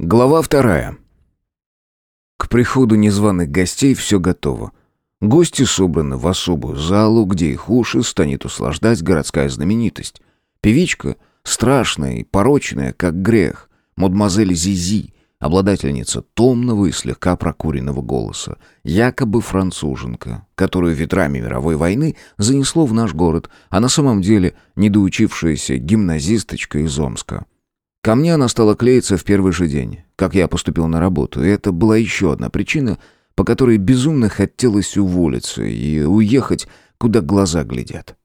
Глава вторая. К приходу незваных гостей все готово. Гости собраны в особую залу, где их уши станет услаждать городская знаменитость. Певичка, страшная и порочная, как грех, мадемуазель Зизи, обладательница томного и слегка прокуренного голоса, якобы француженка, которую ветрами мировой войны занесло в наш город, а на самом деле недоучившаяся гимназисточка из Омска. Ко мне она стала клеиться в первый же день, как я поступил на работу, и это была еще одна причина, по которой безумно хотелось уволиться и уехать, куда глаза глядят.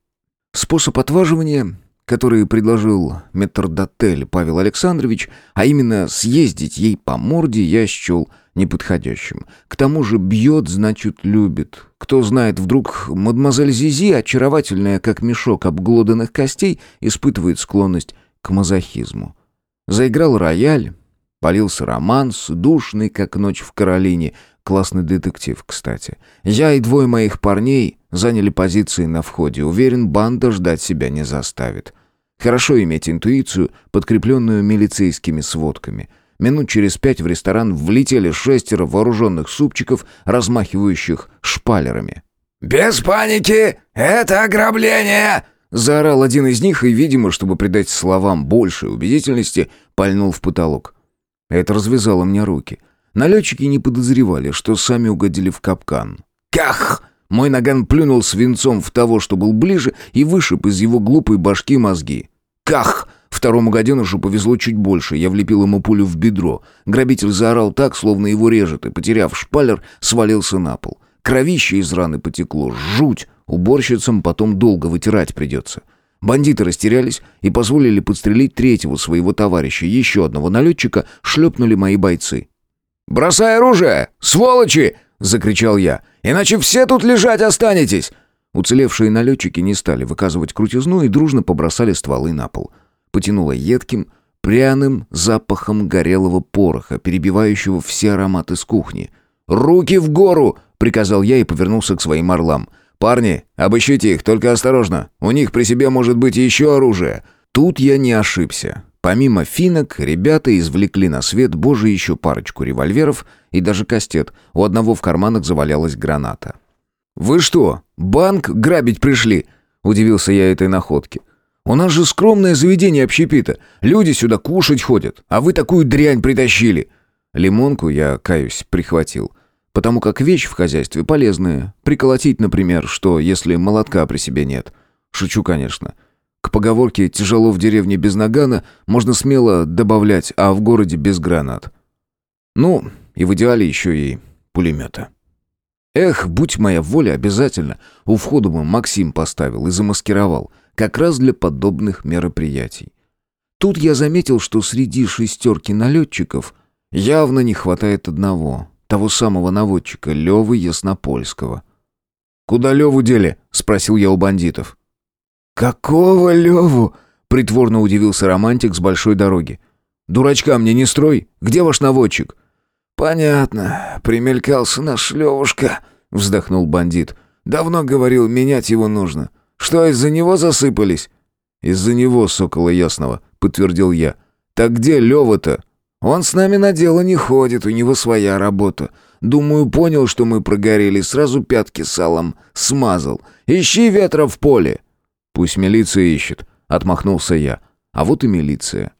Способ отваживания, который предложил метрдотель Павел Александрович, а именно съездить ей по морде, я счел неподходящим. К тому же бьет, значит, любит. Кто знает, вдруг мадемуазель Зизи, очаровательная, как мешок обглоданных костей, испытывает склонность к мазохизму. Заиграл рояль, полился романс, душный, как ночь в Каролине. Классный детектив, кстати. Я и двое моих парней заняли позиции на входе. Уверен, банда ждать себя не заставит. Хорошо иметь интуицию, подкрепленную милицейскими сводками. Минут через пять в ресторан влетели шестеро вооруженных супчиков, размахивающих шпалерами. «Без паники! Это ограбление!» Заорал один из них и, видимо, чтобы придать словам большей убедительности, пальнул в потолок. Это развязало мне руки. Налетчики не подозревали, что сами угодили в капкан. «Ках!» Мой наган плюнул свинцом в того, что был ближе, и вышиб из его глупой башки мозги. «Ках!» Второму гаденышу повезло чуть больше, я влепил ему пулю в бедро. Грабитель заорал так, словно его режет, и, потеряв шпалер, свалился на пол. Кровище из раны потекло. Жуть! Уборщицам потом долго вытирать придется. Бандиты растерялись и позволили подстрелить третьего своего товарища, еще одного налетчика шлепнули мои бойцы. «Бросай оружие! Сволочи!» — закричал я. «Иначе все тут лежать останетесь!» Уцелевшие налетчики не стали выказывать крутизну и дружно побросали стволы на пол. Потянуло едким, пряным запахом горелого пороха, перебивающего все ароматы с кухни. «Руки в гору!» — приказал я и повернулся к своим орлам — «Парни, обыщите их, только осторожно. У них при себе может быть еще оружие». Тут я не ошибся. Помимо финок, ребята извлекли на свет боже еще парочку револьверов и даже кастет. У одного в карманах завалялась граната. «Вы что, банк грабить пришли?» – удивился я этой находке. «У нас же скромное заведение общепита. Люди сюда кушать ходят, а вы такую дрянь притащили». Лимонку я, каюсь, прихватил – Потому как вещь в хозяйстве полезная. Приколотить, например, что, если молотка при себе нет. Шучу, конечно. К поговорке «тяжело в деревне без нагана» можно смело добавлять «а в городе без гранат». Ну, и в идеале еще и пулемета. Эх, будь моя воля, обязательно. У входа бы Максим поставил и замаскировал. Как раз для подобных мероприятий. Тут я заметил, что среди шестерки налетчиков явно не хватает одного того самого наводчика, Левы Яснопольского. «Куда Леву дели?» — спросил я у бандитов. «Какого Леву?» — притворно удивился романтик с большой дороги. «Дурачка мне не строй. Где ваш наводчик?» «Понятно. Примелькался наш Левушка», — вздохнул бандит. «Давно говорил, менять его нужно. Что, из-за него засыпались?» «Из-за него, сокола ясного», — подтвердил я. «Так где Лева-то?» Он с нами на дело не ходит, у него своя работа. Думаю, понял, что мы прогорели, сразу пятки салом смазал. Ищи ветра в поле. Пусть милиция ищет, отмахнулся я. А вот и милиция.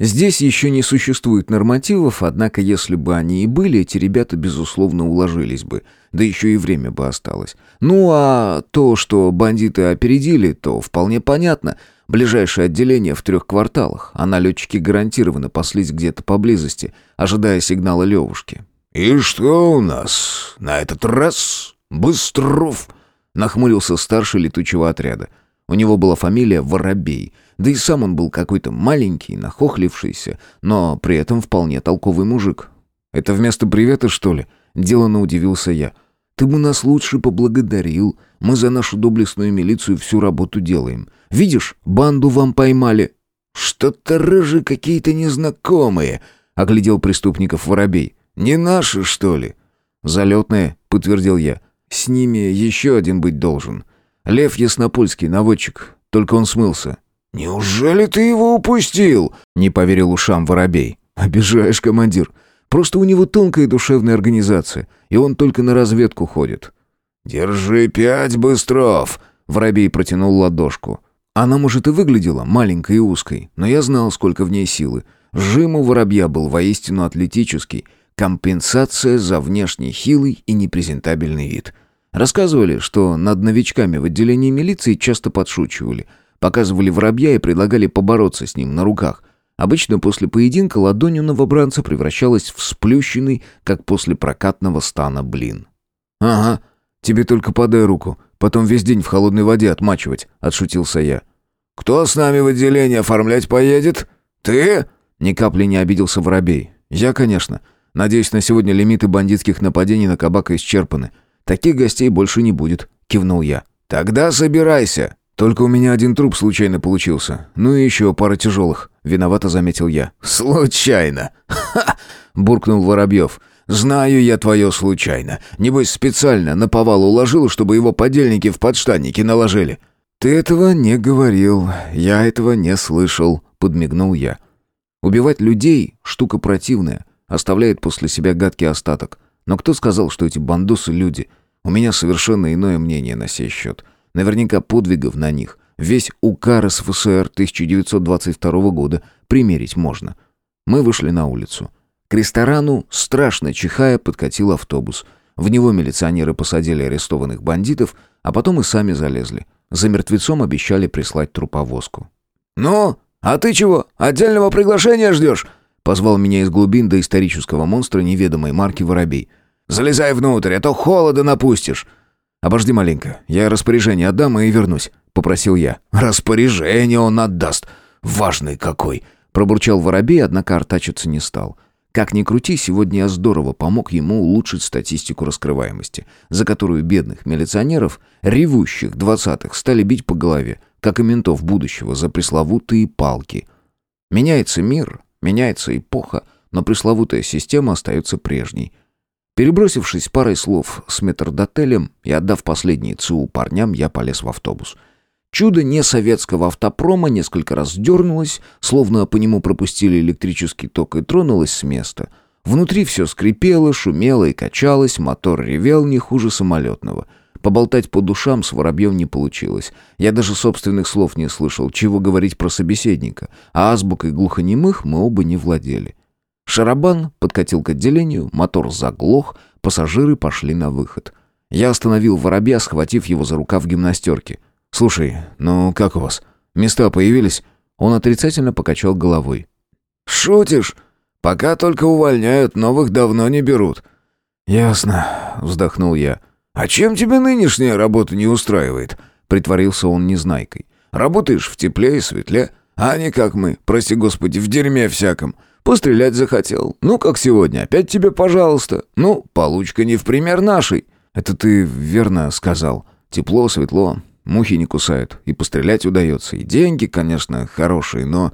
Здесь еще не существует нормативов, однако если бы они и были, эти ребята, безусловно, уложились бы. Да еще и время бы осталось. Ну а то, что бандиты опередили, то вполне понятно – Ближайшее отделение в трех кварталах, а налетчики гарантированно паслись где-то поблизости, ожидая сигнала Левушки. «И что у нас на этот раз? Быстров!» Нахмурился старший летучего отряда. У него была фамилия Воробей, да и сам он был какой-то маленький, нахохлившийся, но при этом вполне толковый мужик. «Это вместо привета, что ли?» — деланно удивился я. «Ты бы нас лучше поблагодарил. Мы за нашу доблестную милицию всю работу делаем. Видишь, банду вам поймали». «Что-то рыжи какие-то незнакомые», — оглядел преступников воробей. «Не наши, что ли?» «Залетные», — подтвердил я. «С ними еще один быть должен. Лев Яснопольский, наводчик. Только он смылся». «Неужели ты его упустил?» — не поверил ушам воробей. «Обижаешь, командир. Просто у него тонкая душевная организация, и он только на разведку ходит». «Держи пять, Быстров!» Воробей протянул ладошку. Она, может, и выглядела маленькой и узкой, но я знал, сколько в ней силы. Жим у воробья был воистину атлетический. Компенсация за внешне хилый и непрезентабельный вид. Рассказывали, что над новичками в отделении милиции часто подшучивали. Показывали воробья и предлагали побороться с ним на руках. Обычно после поединка ладонь у новобранца превращалась в сплющенный, как после прокатного стана блин. «Ага, тебе только подай руку, потом весь день в холодной воде отмачивать», — отшутился я. «Кто с нами в отделение оформлять поедет? Ты?» Ни капли не обиделся Воробей. «Я, конечно. Надеюсь, на сегодня лимиты бандитских нападений на кабака исчерпаны. Таких гостей больше не будет», — кивнул я. «Тогда собирайся. Только у меня один труп случайно получился. Ну и еще пара тяжелых. Виновато заметил я. Случайно. Ха! буркнул Воробьев. «Знаю я твое случайно. Небось, специально на повал уложил, чтобы его подельники в подштанники наложили». «Ты этого не говорил. Я этого не слышал», — подмигнул я. «Убивать людей — штука противная, оставляет после себя гадкий остаток. Но кто сказал, что эти бандусы — люди? У меня совершенно иное мнение на сей счет. Наверняка подвигов на них весь УК РСФСР 1922 года примерить можно. Мы вышли на улицу. К ресторану, страшно чихая, подкатил автобус. В него милиционеры посадили арестованных бандитов, а потом и сами залезли. За мертвецом обещали прислать труповозку. «Ну, а ты чего, отдельного приглашения ждешь?» Позвал меня из глубин до исторического монстра неведомой марки «Воробей». «Залезай внутрь, а то холода напустишь. «Обожди маленько, я распоряжение отдам и вернусь», — попросил я. «Распоряжение он отдаст. Важный какой!» Пробурчал воробей, однако артачиться не стал. Как ни крути, сегодня я здорово помог ему улучшить статистику раскрываемости, за которую бедных милиционеров, ревущих двадцатых, стали бить по голове, как и ментов будущего, за пресловутые палки. Меняется мир, меняется эпоха, но пресловутая система остается прежней — Перебросившись парой слов с метрдотелем и отдав последние ЦУ парням, я полез в автобус. Чудо не советского автопрома несколько раз дернулось, словно по нему пропустили электрический ток и тронулось с места. Внутри все скрипело, шумело и качалось, мотор ревел не хуже самолетного. Поболтать по душам с Воробьем не получилось. Я даже собственных слов не слышал, чего говорить про собеседника, а азбукой глухонемых мы оба не владели. Шарабан подкатил к отделению, мотор заглох, пассажиры пошли на выход. Я остановил воробья, схватив его за рукав гимнастерки. «Слушай, ну как у вас? Места появились?» Он отрицательно покачал головой. «Шутишь? Пока только увольняют, новых давно не берут». «Ясно», — вздохнул я. «А чем тебе нынешняя работа не устраивает?» Притворился он незнайкой. «Работаешь в тепле и светле, а не как мы, прости господи, в дерьме всяком. Пострелять захотел. Ну, как сегодня. Опять тебе, пожалуйста. Ну, получка не в пример нашей. Это ты верно сказал. Тепло, светло, мухи не кусают. И пострелять удается. И деньги, конечно, хорошие, но...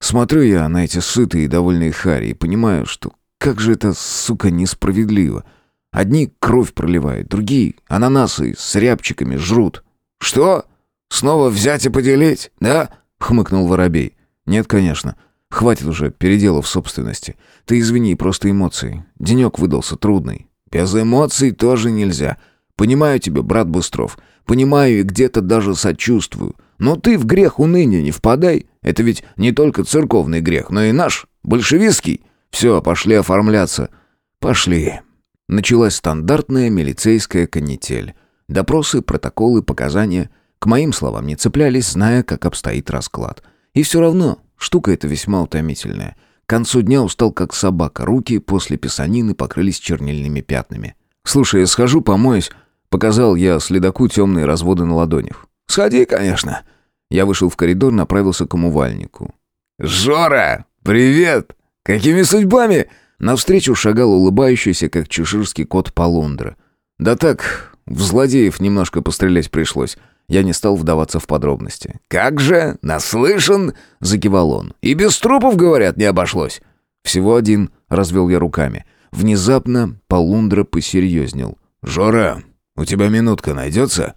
Смотрю я на эти сытые и довольные хари и понимаю, что как же это, сука, несправедливо. Одни кровь проливают, другие ананасы с рябчиками жрут. «Что? Снова взять и поделить, да?» — хмыкнул Воробей. «Нет, конечно. Хватит уже переделов собственности. Ты извини, просто эмоции. Денек выдался трудный. Без эмоций тоже нельзя. Понимаю тебя, брат Быстров. Понимаю и где-то даже сочувствую. Но ты в грех уныния не впадай. Это ведь не только церковный грех, но и наш, большевистский. Все, пошли оформляться. Пошли. Началась стандартная милицейская канитель. Допросы, протоколы, показания. К моим словам не цеплялись, зная, как обстоит расклад. И все равно Штука эта весьма утомительная. К концу дня устал как собака, руки после писанины покрылись чернильными пятнами. «Слушай, я схожу, помоюсь», — показал я следаку темные разводы на ладонях. «Сходи, конечно». Я вышел в коридор, направился к умывальнику. «Жора, привет! Какими судьбами?» Навстречу шагал улыбающийся, как чеширский кот Полундра. Да так, в злодеев немножко пострелять пришлось. Я не стал вдаваться в подробности. «Как же? Наслышан?» — закивал он. «И без трупов, говорят, не обошлось». «Всего один», — развел я руками. Внезапно Полундра посерьезнел. «Жора, у тебя минутка найдется?»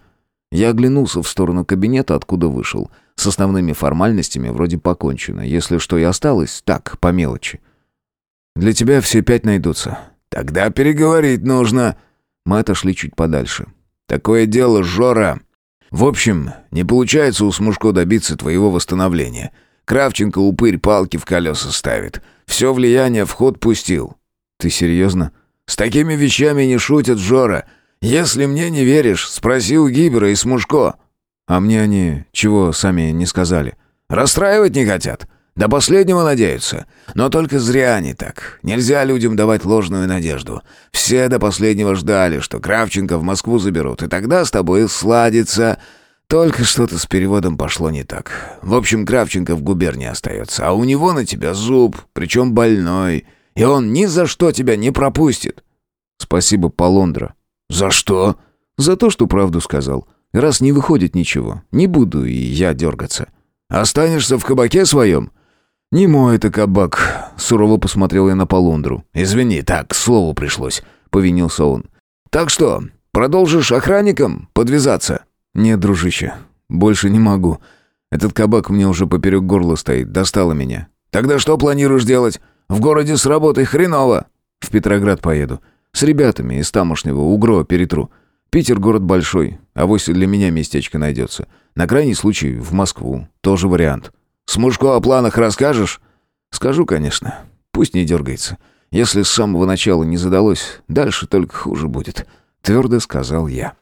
Я оглянулся в сторону кабинета, откуда вышел. С основными формальностями вроде покончено. Если что и осталось, так, по мелочи. Для тебя все пять найдутся. Тогда переговорить нужно. Мы отошли чуть подальше. Такое дело, Жора. В общем, не получается у Смушко добиться твоего восстановления. Кравченко упырь палки в колеса ставит. Все влияние в ход пустил. Ты серьезно? С такими вещами не шутят, Жора. Если мне не веришь, спроси у Гибера и Смушко. А мне они чего сами не сказали? Расстраивать не хотят. До последнего надеются. Но только зря они так. Нельзя людям давать ложную надежду. Все до последнего ждали, что Кравченко в Москву заберут, и тогда с тобой сладится. Только что-то с переводом пошло не так. В общем, Кравченко в губернии остается, а у него на тебя зуб, причем больной, и он ни за что тебя не пропустит. Спасибо, Полондра. За что? За то, что правду сказал. Раз не выходит ничего, не буду и я дергаться. Останешься в кабаке своем? «Не мой это кабак», — сурово посмотрел я на Полундру. «Извини, так, к слову пришлось», — повинился он. «Так что, продолжишь охранником подвязаться?» «Нет, дружище, больше не могу. Этот кабак мне уже поперек горла стоит, достало меня». «Тогда что планируешь делать? В городе с работой хреново». «В Петроград поеду. С ребятами из тамошнего Угро перетру. Питер город большой, а вось для меня местечко найдется. На крайний случай в Москву. Тоже вариант». С Мушко о планах расскажешь?» «Скажу, конечно. Пусть не дергается. Если с самого начала не задалось, дальше только хуже будет», — твердо сказал я.